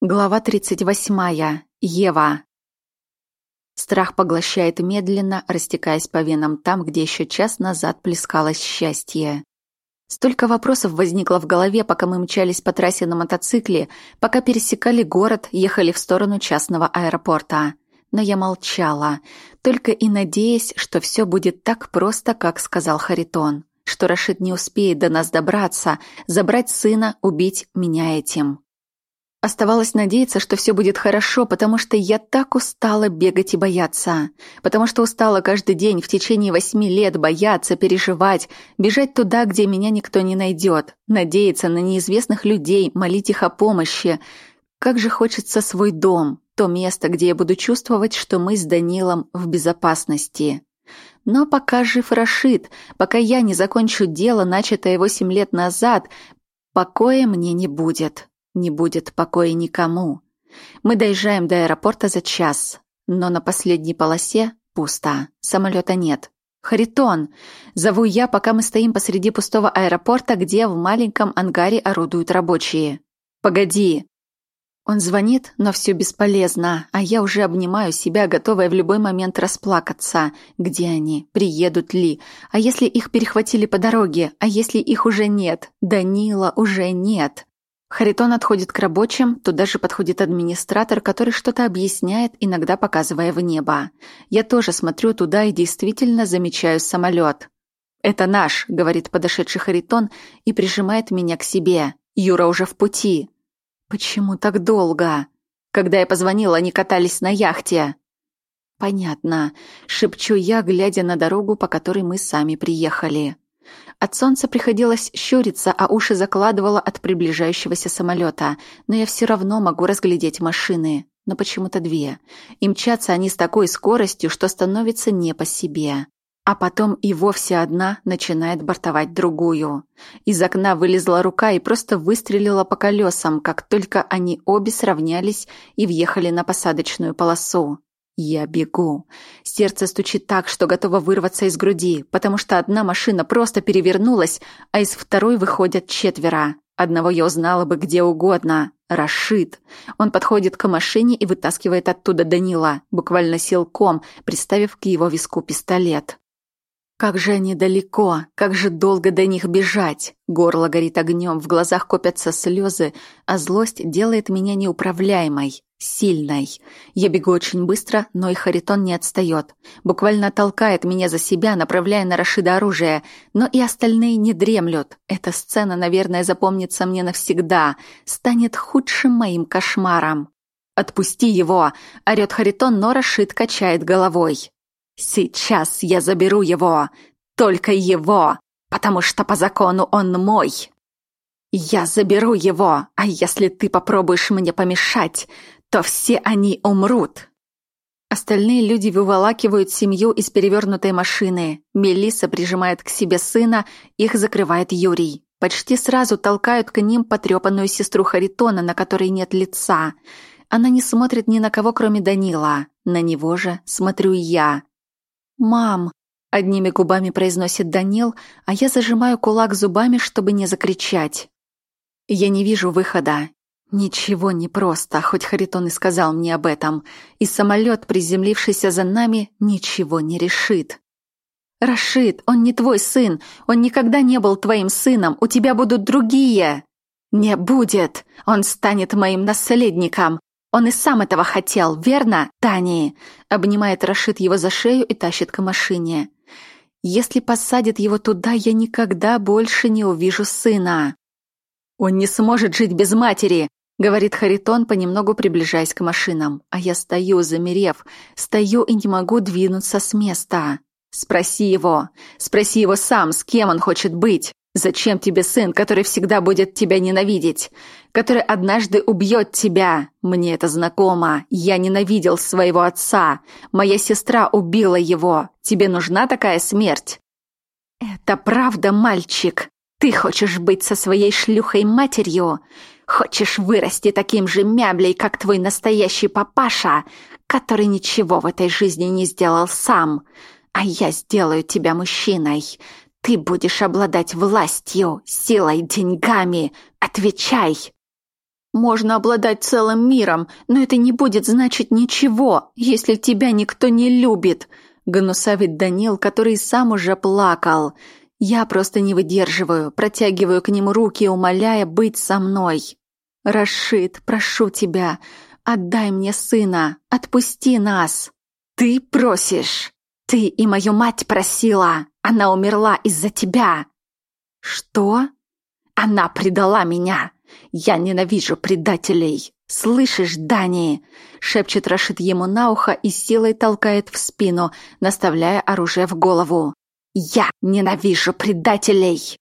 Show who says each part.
Speaker 1: Глава 38. Ева. Страх поглощает медленно, растекаясь по венам там, где еще час назад плескалось счастье. Столько вопросов возникло в голове, пока мы мчались по трассе на мотоцикле, пока пересекали город, ехали в сторону частного аэропорта. Но я молчала, только и надеясь, что все будет так просто, как сказал Харитон, что Рашид не успеет до нас добраться, забрать сына, убить меня этим. Оставалось надеяться, что все будет хорошо, потому что я так устала бегать и бояться. Потому что устала каждый день в течение восьми лет бояться, переживать, бежать туда, где меня никто не найдет, надеяться на неизвестных людей, молить их о помощи. Как же хочется свой дом, то место, где я буду чувствовать, что мы с Данилом в безопасности. Но пока жив Рашид, пока я не закончу дело, начатое восемь лет назад, покоя мне не будет. Не будет покоя никому. Мы доезжаем до аэропорта за час, но на последней полосе пусто, самолета нет. «Харитон!» Зову я, пока мы стоим посреди пустого аэропорта, где в маленьком ангаре орудуют рабочие. «Погоди!» Он звонит, но все бесполезно, а я уже обнимаю себя, готовая в любой момент расплакаться. Где они? Приедут ли? А если их перехватили по дороге? А если их уже нет? Данила уже нет. Харитон отходит к рабочим, туда же подходит администратор, который что-то объясняет, иногда показывая в небо. Я тоже смотрю туда и действительно замечаю самолет. «Это наш», — говорит подошедший Харитон и прижимает меня к себе. «Юра уже в пути». «Почему так долго?» «Когда я позвонила, они катались на яхте». «Понятно», — шепчу я, глядя на дорогу, по которой мы сами приехали. От солнца приходилось щуриться, а уши закладывало от приближающегося самолета, но я все равно могу разглядеть машины, но почему-то две. И мчатся они с такой скоростью, что становится не по себе. А потом и вовсе одна начинает бортовать другую. Из окна вылезла рука и просто выстрелила по колесам, как только они обе сравнялись и въехали на посадочную полосу. Я бегу. Сердце стучит так, что готово вырваться из груди, потому что одна машина просто перевернулась, а из второй выходят четверо. Одного я узнала бы где угодно. Рашид. Он подходит к машине и вытаскивает оттуда Данила, буквально силком, приставив к его виску пистолет. Как же они далеко, как же долго до них бежать. Горло горит огнем, в глазах копятся слезы, а злость делает меня неуправляемой, сильной. Я бегу очень быстро, но и Харитон не отстает. Буквально толкает меня за себя, направляя на Рашида оружие, но и остальные не дремлют. Эта сцена, наверное, запомнится мне навсегда, станет худшим моим кошмаром. «Отпусти его!» — орёт Харитон, но Рашид качает головой. Сейчас я заберу его, только его, потому что по закону он мой. Я заберу его, а если ты попробуешь мне помешать, то все они умрут. Остальные люди выволакивают семью из перевернутой машины. Мелисса прижимает к себе сына, их закрывает Юрий. Почти сразу толкают к ним потрепанную сестру Харитона, на которой нет лица. Она не смотрит ни на кого, кроме Данила. На него же смотрю я. «Мам!» — одними губами произносит Данил, а я зажимаю кулак зубами, чтобы не закричать. Я не вижу выхода. Ничего не просто, хоть Харитон и сказал мне об этом, и самолет, приземлившийся за нами, ничего не решит. «Рашид, он не твой сын, он никогда не был твоим сыном, у тебя будут другие!» «Не будет! Он станет моим наследником! Он и сам этого хотел, верно, Тани?» Обнимает Рашид его за шею и тащит к машине. «Если посадит его туда, я никогда больше не увижу сына». «Он не сможет жить без матери», — говорит Харитон, понемногу приближаясь к машинам. А я стою, замерев, стою и не могу двинуться с места. «Спроси его, спроси его сам, с кем он хочет быть». Зачем тебе сын, который всегда будет тебя ненавидеть? Который однажды убьет тебя? Мне это знакомо. Я ненавидел своего отца. Моя сестра убила его. Тебе нужна такая смерть? Это правда, мальчик. Ты хочешь быть со своей шлюхой матерью? Хочешь вырасти таким же мяблей, как твой настоящий папаша, который ничего в этой жизни не сделал сам? А я сделаю тебя мужчиной. Ты будешь обладать властью, силой, деньгами. Отвечай!» Можно обладать целым миром, но это не будет значить ничего, если тебя никто не любит», — гнусавит Данил, который сам уже плакал. «Я просто не выдерживаю, протягиваю к нему руки, умоляя быть со мной. Рашид, прошу тебя, отдай мне сына, отпусти нас. Ты просишь. Ты и мою мать просила. Она умерла из-за тебя». «Что?» «Она предала меня!» «Я ненавижу предателей!» «Слышишь, Дани?» — шепчет Рашид ему на ухо и силой толкает в спину, наставляя оружие в голову. «Я ненавижу предателей!»